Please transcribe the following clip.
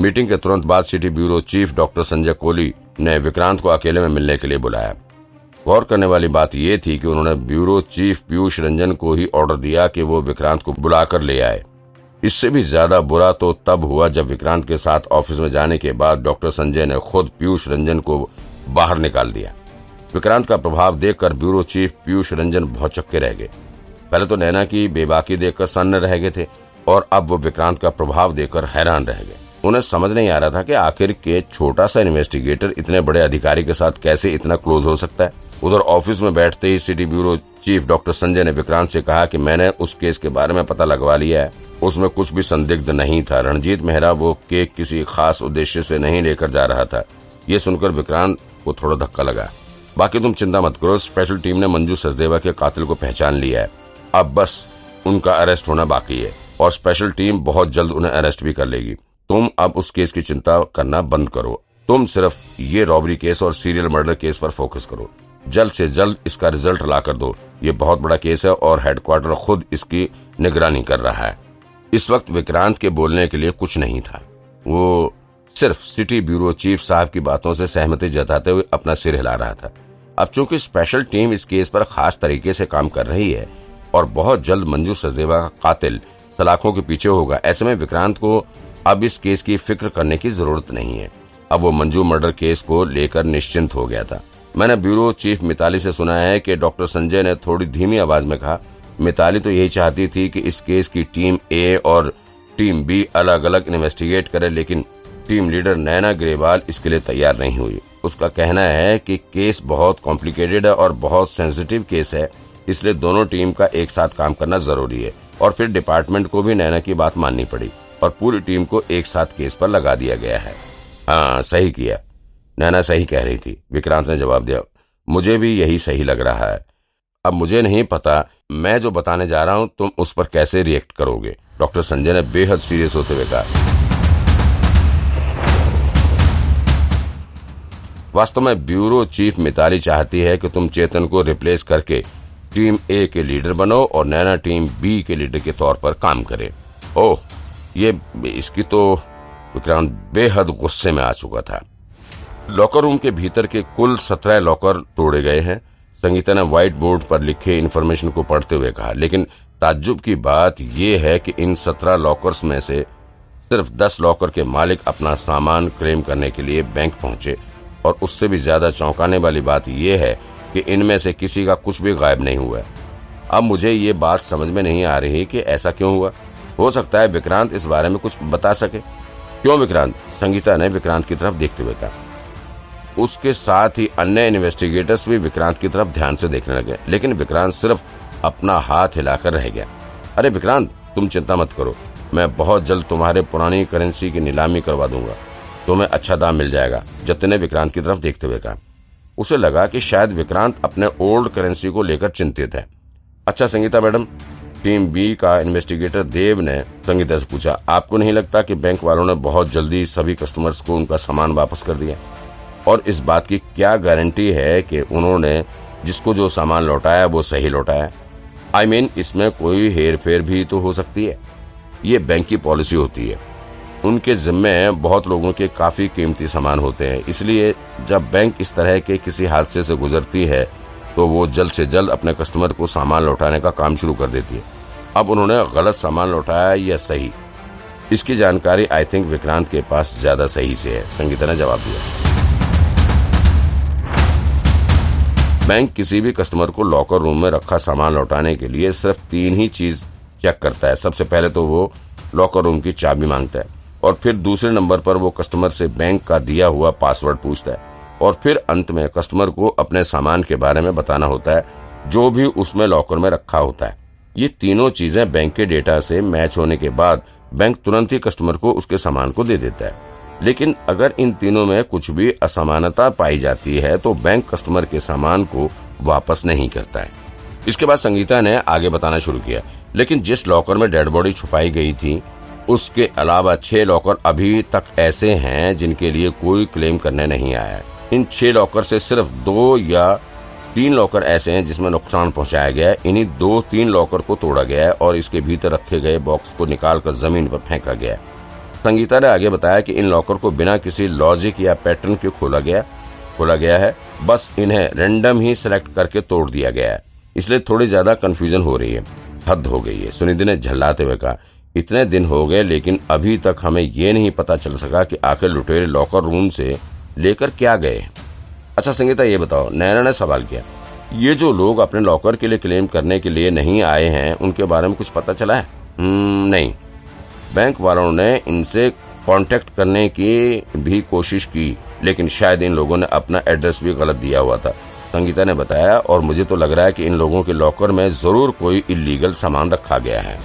Meeting के तुरंत बाद city bureau chief doctor Sanjay Kohli ने विक्रांत को अकेले में मिलने के लिए बुलाया। गौर करने वाली बात यह थी कि उन्होंने ब्यूरो चीफ पीयूष रंजन को ही ऑर्डर दिया कि वो विक्रांत को बुलाकर ले आए। इससे भी ज़्यादा बुरा तो तब हुआ जब विक्रांत के साथ ऑफ़िस में जाने के बाद डॉक्टर संजय ने खुद पीयूष रंजन को बाहर निकाल दिया। विक्रांत का प्रभाव देखकर ब्यूरो चीफ पीयूष रंजन बहुत चक्के रह गए। पहले तो नैना की बेबाकी देखकर सन्न रह गए थे और अब वो विक्रांत का प्रभाव देखकर हैरान रह गए। उन्हें समझ नहीं आ रहा था कि आखिर के छोटा सा इन्वेस्टिगेटर इतने बड़े अधिकारी के साथ कैसे इतना क्लोज हो सकता है। उधर ऑफ़िस में बैठते ही city bureau chief doctor Sanjay ने विक्रांत से कहा कि मैंने उस केस के बारे में पता लगवा लिया है। उसमें कुछ भी संदिग्ध नहीं था। रणजीत मेहरा वो केक किसी खास उद्देश्य से नहीं लेकर जा रहा था। ये सुनकर विक्रांत को थोड़ा धक्का लगा। बाकी तुम चिंता मत करो, स्पेशल टीम ने मंजू सचदेवा के कातिल को पहचान लिया है। अब बस उनका अरेस्ट होना बाकी है और स्पेशल टीम बहुत जल्द उन्हें अरेस्ट भी कर लेगी। तुम अब उस केस की चिंता करना बंद करो। तुम सिर्फ़ ये रॉबरी केस और सीरियल मर्डर केस पर फोकस करो। जल्द से जल्द इसका रिज़ल्ट ला कर दो। ये बहुत बड़ा केस है और हेडक्वार्टर खुद इसकी निगरानी कर रहा है। इस वक्त विक्रांत के बोलने के लिए कुछ नहीं था। वो सिर्फ़ सिटी ब्यूरो चीफ साहब की बातों से सहमति जताते हुए अपना सिर हिला रहा था। अब चूँकि स्पेशल टीम इस केस पर खास तरीके से काम कर रही है और बहुत जल्द मंजू सचदेवा का कातिल सलाखों के पीछे होगा, ऐसे में विक्रांत को अब इस केस की फ़िक्र करने की ज़रूरत नहीं है। अब वो मंजू मर्डर केस को लेकर निश्चिंत हो गया था। मैंने ब्यूरो चीफ मिताली से सुना है कि डॉक्टर संजय ने थोड़ी धीमी आवाज़ में कहा, मिताली तो यही चाहती थी कि इस केस की टीम ए और टीम बी अलग अलग इन्वेस्टिगेट करे, लेकिन टीम लीडर नैना ग्रेवाल इसके लिए तैयार नहीं हुई। उसका कहना है कि केस बहुत कॉम्प्लिकेटेड है और बहुत सेंसिटिव केस है, इसलिए दोनों टीम का एक साथ काम करना ज़रूरी है। और फिर डिपार्टमेंट को भी नैना की बात माननी पड़ी। और पूरी टीम को एक साथ केस पर लगा दिया गया है। हाँ सही किया। नैना सही कह रही थी। विक्रांत ने जवाब दिया, मुझे भी यही सही लग रहा है। अब मुझे नहीं पता, मैं जो बताने जा रहा हूँ, तुम उस पर कैसे रिएक्ट करोगे? डॉक्टर संजय ने बेहद सीरियस होते हुए कहा। वास्तव में ब्यूरो चीफ मिताली चाहती है कि तुम चेतन को रिप्लेस करके टीम ए के लीडर बनो और नैना टीम बी के लीडर के तौर पर काम करे। ओह! ये, इसकी तो विक्रांत बेहद गुस्से में आ चुका था। लॉकर रूम के भीतर के कुल सत्रह लॉकर तोड़े गए हैं। संगीता ने व्हाइट बोर्ड पर लिखे इन्फॉर्मेशन को पढ़ते हुए कहा, लेकिन ताज्जुब की बात यह है कि इन सत्रह लॉकर्स में से सिर्फ़ दस लॉकर के मालिक अपना सामान क्लेम करने के लिए बैंक पहुँचे। और उससे भी ज़्यादा चौंकाने वाली बात यह है कि इनमें से किसी का कुछ भी गायब नहीं हुआ। अब मुझे ये बात समझ में नहीं आ रही कि ऐसा क्यों हुआ। हो सकता है विक्रांत इस बारे में कुछ बता सके। क्यों विक्रांत? संगीता ने विक्रांत की तरफ़ देखते हुए कहा। उसके साथ ही अन्य इन्वेस्टिगेटर्स भी विक्रांत की तरफ़ ध्यान से देखने लगे, लेकिन विक्रांत सिर्फ़ अपना हाथ हिलाकर रह गया। अरे विक्रांत, तुम चिंता मत करो। मैं बहुत जल्द तुम्हारे पुरानी करेंसी की नीलामी करवा दूँगा। तुम्हें अच्छा दाम मिल जाएगा जतिन ने विक्रांत की तरफ़ देखते हुए कहा। उसे लगा कि शायद विक्रांत अपने ओल्ड करेंसी को लेकर चिंतित है। अच्छा संगीता मैडम टीम बी का इन्वेस्टिगेटर देव ने संगीता से पूछा आपको नहीं लगता कि बैंक वालों ने बहुत जल्दी सभी कस्टमर्स को उनका सामान वापस कर दिया? और इस बात की क्या गारंटी है कि उन्होंने जिसको जो सामान लौटाया वो सही लौटाया? आई I मीन mean, इसमें कोई हेर फेर भी तो हो सकती है। ये बैंक की पॉलिसी होती है। उनके जिम्मे बहुत लोगों के काफ़ी कीमती सामान होते हैं। इसलिए जब बैंक इस तरह के किसी हादसे से गुजरती है तो वो जल्द से जल्द अपने कस्टमर को सामान लौटाने का काम शुरू कर देती है। अब उन्होंने गलत सामान लौटाया या सही? इसकी जानकारी आई थिंक विक्रांत के पास ज़्यादा सही से है। संगीता ने जवाब दिया। बैंक किसी भी कस्टमर को लॉकर रूम में रखा सामान लौटाने के लिए सिर्फ़ तीन ही चीज़ चेक करता है। सबसे पहले तो वो लॉकर रूम की चाबी माँगता है और फिर दूसरे नंबर पर वो कस्टमर से बैंक का दिया हुआ पासवर्ड पूछता है। और फिर अंत में कस्टमर को अपने सामान के बारे में बताना होता है, जो भी उसमें लॉकर में रखा होता है। ये तीनों चीज़ें बैंक के डेटा से मैच होने के बाद बैंक तुरंत ही कस्टमर को उसके सामान को दे देता है। लेकिन अगर इन तीनों में कुछ भी असमानता पाई जाती है तो बैंक कस्टमर के सामान को वापस नहीं करता है। इसके बाद संगीता ने आगे बताना शुरू किया। लेकिन जिस लॉकर में डेड बॉडी छुपाई गई थी, उसके अलावा छह लॉकर अभी तक ऐसे हैं जिनके लिए कोई क्लेम करने नहीं आया है। इन छह लॉकर से सिर्फ़ दो या तीन लॉकर ऐसे हैं जिसमें नुकसान पहुँचाया गया है। इन्हीं दो तीन लॉकर को तोड़ा गया है और इसके भीतर रखे गए बॉक्स को निकालकर ज़मीन पर फेंका गया है। संगीता ने आगे बताया कि इन लॉकर को बिना किसी लॉजिक या पैटर्न के खोला गया खोला गया है। बस इन्हें रेंडम ही सिलेक्ट करके तोड़ दिया गया है। इसलिए थोड़ी ज़्यादा कंफ्यूजन हो रही है। हद हो गई है। सुनिधि ने झल्लाते हुए कहा, इतने दिन हो गए, लेकिन अभी तक हमें ये नहीं पता चल सका कि आखिर लुटेरे लॉकर रूम से लेकर क्या गए? अच्छा संगीता ये बताओ नैना ने सवाल किया ये जो लोग अपने लॉकर के लिए क्लेम करने के लिए नहीं आए हैं उनके बारे में कुछ पता चला है? हम्म, नहीं। बैंक वालों ने इनसे कांटेक्ट करने की भी कोशिश की लेकिन शायद इन लोगों ने अपना एड्रेस भी गलत दिया हुआ था। संगीता ने बताया और मुझे तो लग रहा है कि इन लोगों के लॉकर में ज़रूर कोई इलीगल सामान रखा गया है।